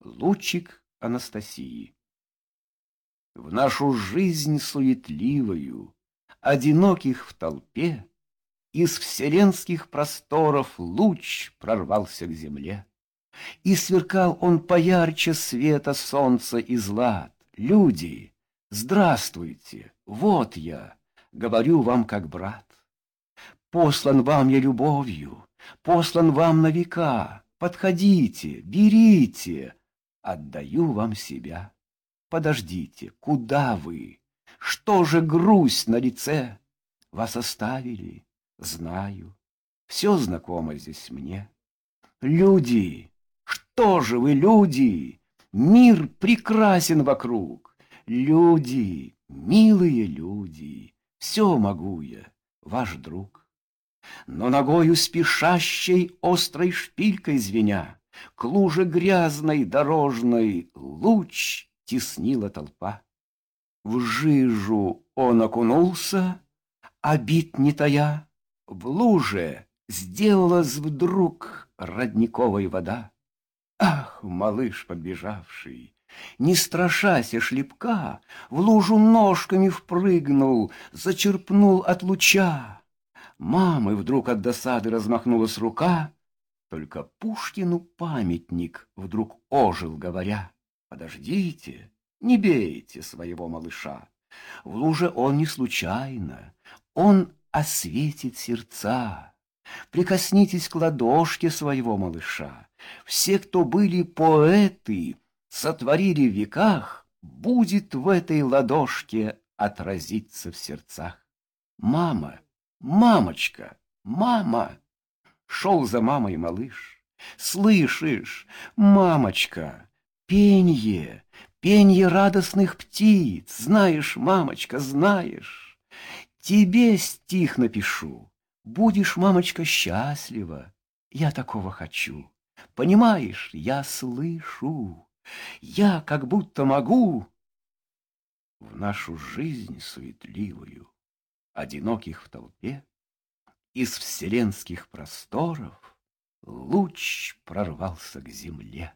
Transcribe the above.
Лучик Анастасии. В нашу жизнь суетливую, Одиноких в толпе, Из вселенских просторов Луч прорвался к земле. И сверкал он поярче света солнца и злат. Люди, здравствуйте, вот я, Говорю вам как брат. Послан вам я любовью, Послан вам на века. Подходите, берите, отдаю вам себя. Подождите, куда вы? Что же грусть на лице? Вас оставили, знаю, все знакомо здесь мне. Люди, что же вы, люди? Мир прекрасен вокруг. Люди, милые люди, все могу я, ваш друг. Но ногою спешащей острой шпилькой звеня к луже грязной дорожной луч теснила толпа. В жижу он окунулся, обид не тая, В луже сделалась вдруг родниковой вода. Ах, малыш подбежавший, не страшася шлепка, В лужу ножками впрыгнул, зачерпнул от луча. Мамы вдруг от досады размахнулась рука, только Пушкину памятник вдруг ожил, говоря, «Подождите, не бейте своего малыша. В луже он не случайно, он осветит сердца. Прикоснитесь к ладошке своего малыша. Все, кто были поэты, сотворили в веках, будет в этой ладошке отразиться в сердцах. Мама, мамочка, мама!» Шел за мамой малыш. Слышишь, мамочка, пенье, пенье радостных птиц. Знаешь, мамочка, знаешь. Тебе стих напишу. Будешь, мамочка, счастлива. Я такого хочу. Понимаешь, я слышу. Я как будто могу в нашу жизнь суетливую, одиноких в толпе, из вселенских просторов луч прорвался к земле.